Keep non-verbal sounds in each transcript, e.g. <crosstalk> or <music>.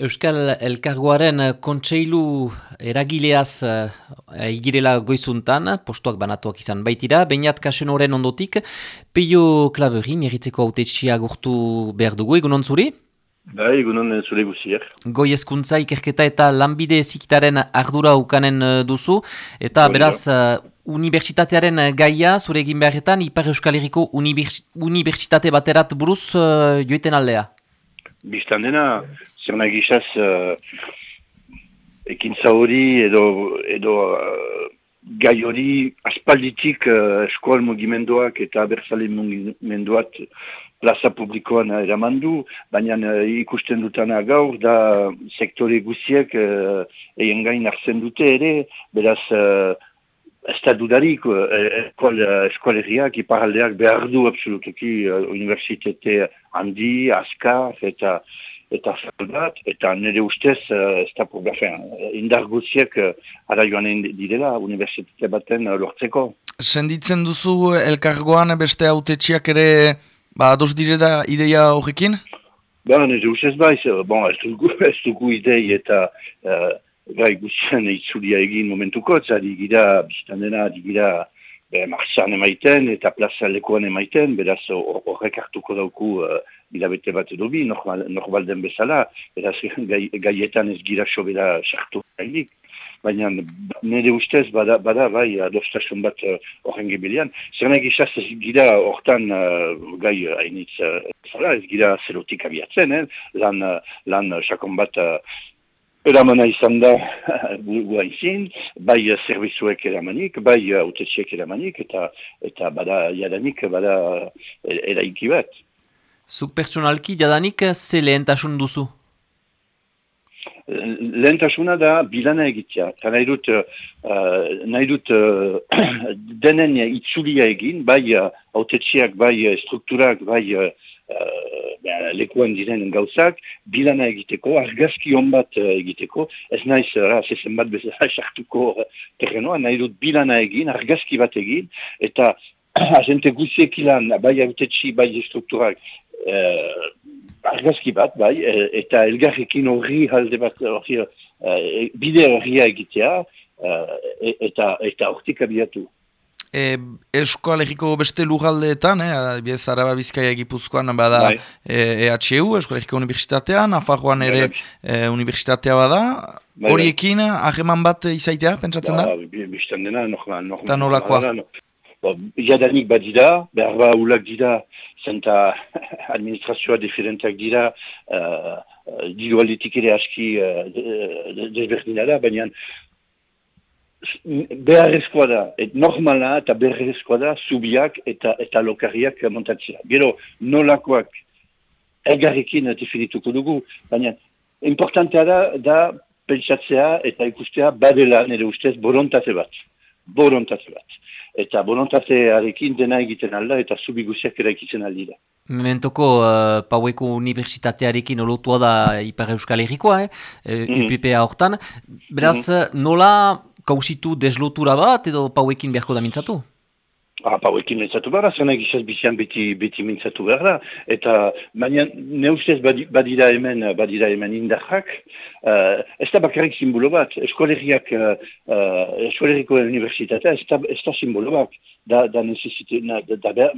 Euskal Elkargoaren kontseilu eragileaz uh, igirela goizuntan, postuak banatuak izan baitira, bainat kasen horren ondotik, peio klaveri, meritzeko haute gurtu behar dugu, egunon zuri? Bai, egunon zure guziak. Goi eskuntza ikerketa eta lanbide ezikitaren ardura ukanen duzu, eta beraz, uh, unibertsitatearen gaia, zure egin beharretan, Ipar Euskal Herriko unibertsitate baterat buruz joiten aldea? Bistan dena, zer nahi uh, ekintza hori edo, edo uh, gai hori aspalditik uh, eskual mugimenduak eta berzale mugimenduak plaza publikoan eraman du, baina uh, ikusten dutana gaur da sektore guziek uh, egin gain arzen dute ere, beraz uh, ez da dudarik eskualeriak, iparaldeak behar du absolutuki uh, universitate handi, askar eta eta zaldat, eta nire ustez uh, ez da problema. Indar guziek uh, ara joan direla universitate baten uh, lortzeko. Senditzen duzu elkargoan beste autetxiak ere ba, dos direla ideia horrekin? Ba, nire ustez ba, bon, ez, dugu, <laughs> ez dugu idei eta uh, gai guzien itzulia egin momentuko, zari gira, biztan dena, gira, be, marxan emaiten eta plaza lekuan emaiten, beraz horrek hartuko dauku uh, bilabete bat edo bi, norbalden bezala, beraz <laughs> gai, gaietan ez gira sobera sartu gainik. Baina nire ustez bada, bada bai adostasun bat uh, horren uh, gebilian. Zer nahi gizaz ez gira hortan uh, gai hainitz uh, ez gira zerotik abiatzen, eh? lan, uh, lan sakon bat uh, Eramana izan da <laughs> burua izin, bai zerbizuek eramanik, bai autetxeek eramanik, eta eta bada jadanik, bada eraiki bat. Zuk pertsonalki jadanik ze lehentasun duzu? Lehentasuna da bilana egitea. Eta nahi dut, uh, nahi dut uh, <clears throat> denen itzulia egin, bai autetxeak, bai strukturak, bai uh, lekuan diren gauzak, bilana egiteko, argazki hon bat uh, egiteko, ez naiz, uh, zezen bat bezala <laughs> sartuko uh, terrenoa, nahi dut bilana egin, argazki bat egin, eta <clears throat> agente guziek ilan, bai autetxi, bai strukturak, uh, argazki bat, bai, eta elgarrekin horri halde bat, horri, uh, bide horria egitea, uh, eta hortik abiatu e, eskoalegiko beste lugaldeetan, eh, biez araba bizkaia gipuzkoan bada bai. e, EHU, eskoalegiko universitatean, afajoan ere bai, bai. e, universitatea bada, bai, horiekin aheman bat izaitea, pentsatzen da? Ba, biztan dena, normal. Eta nolakoa? Ba, jadanik bat dira, behar ba ulak dira, zenta <laughs> administrazioa diferentak dira, uh, diru aldetik ere aski uh, desberdina da, baina beharrezkoa da, et normala eta beharrezkoa da, zubiak eta eta lokarriak montatzea. Gero, nolakoak elgarrekin definituko dugu, baina importantea da, da pentsatzea eta ikustea badela nire ustez borontate bat. Borontate bat. Eta borontatearekin dena egiten alda eta zubi guziak eraikitzen aldira. Mementoko uh, Paueko Unibertsitatearekin olotua da Ipar Euskal Herrikoa, eh? Mm -hmm. UPPA hortan. Beraz, mm nola kausitu deslotura bat edo pauekin beharko da mintzatu? Ah, pauekin mintzatu behar, zena egizaz bizian beti, beti mintzatu behar da. Eta, baina, ne ustez badira hemen, badira hemen indarrak, uh, ez da bakarrik simbolo bat, eskoleriak, uh, uh, eskoleriko universitatea, ez da, ez da simbolo bat, da, da necesite, na, da, da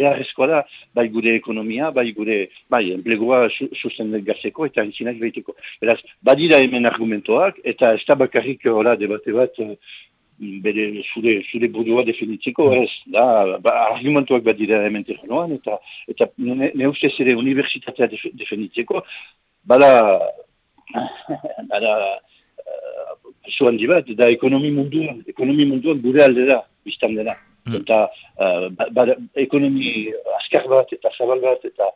behar, da, bai gure ekonomia, bai gure, bai, enplegoa susten gazeko eta entzinak behiteko. Beraz, badira hemen argumentoak, eta ez da bakarrik, hola, debate bat, bere zure, zure burua definitzeko, ez, da, ba, argumentuak bat dira hemen terrenoan, eta, eta ne, ne ustez ere universitatea def, definitzeko, bada, <laughs> bada, uh, handi bat, da ekonomi munduan, ekonomi munduan gure alde da, biztan dena. Mm. Eta uh, ekonomi askar bat, eta zabal bat, eta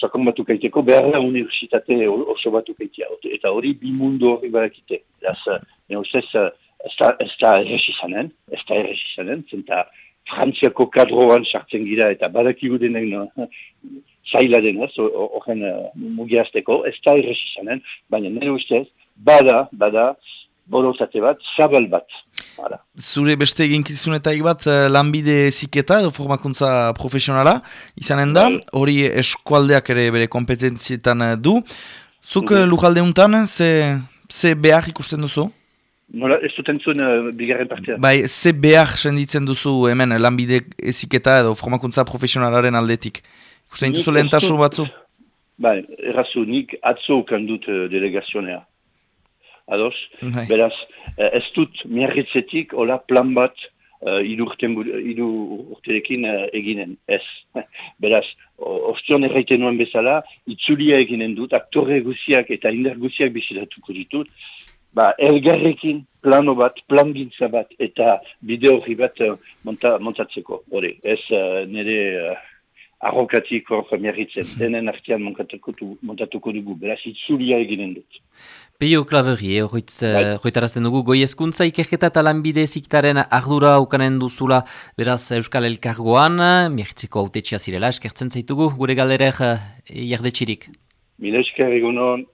sakon batu kaiteko, behar da universitate oso batu kaitea. Eta hori bi mundu hori barakite. Ne ustez, uh, ez da erresi zanen, ez da erresi zanen, zenta frantziako kadroan sartzen gira eta badakigu denen no, <laughs> zaila denez, horren uh, mugiazteko, ez da erresi zanen, baina nire ustez, bada, bada, bolotate bat, zabal bat. Hala. Zure beste eginkizunetaik bat uh, lanbide ziketa edo formakuntza profesionala izanen da, bai. hori eskualdeak ere bere kompetentzietan uh, du. Zuk mm -hmm. lujalde untan, ze, ze behar ikusten duzu? Nola, ez dut entzun uh, bigarren partea. Bai, ze behar senditzen duzu hemen lanbide eziketa edo formakuntza profesionalaren aldetik. Ikusten dituzu lehentasun batzu? Bai, errazu, nik atzo kandut uh, delegazionea. Ados? Bai. Beraz, uh, ez dut miarritzetik, hola plan bat, uh, idu urterekin uh, eginen, ez. <laughs> Beraz, ostion erraiten nuen bezala, itzulia eginen dut, aktore guziak eta indar guziak bizitatuko ditut, ba, elgarrekin plano bat, plan gintza bat, eta bideo hori bat uh, monta, montatzeko, hori, ez uh, nire uh, arrokatik hor miarritzen, denen artean montatuko dugu, beraz itzulia eginen dut. Peio Klaveri, horretarazten bai. dugu, goi eskuntza ikerketa eta lanbide ziktaren ardura ukanen duzula, beraz Euskal Elkargoan, miarritzeko haute zirela, eskertzen zaitugu, gure galerek jardetxirik. Mila esker egunon.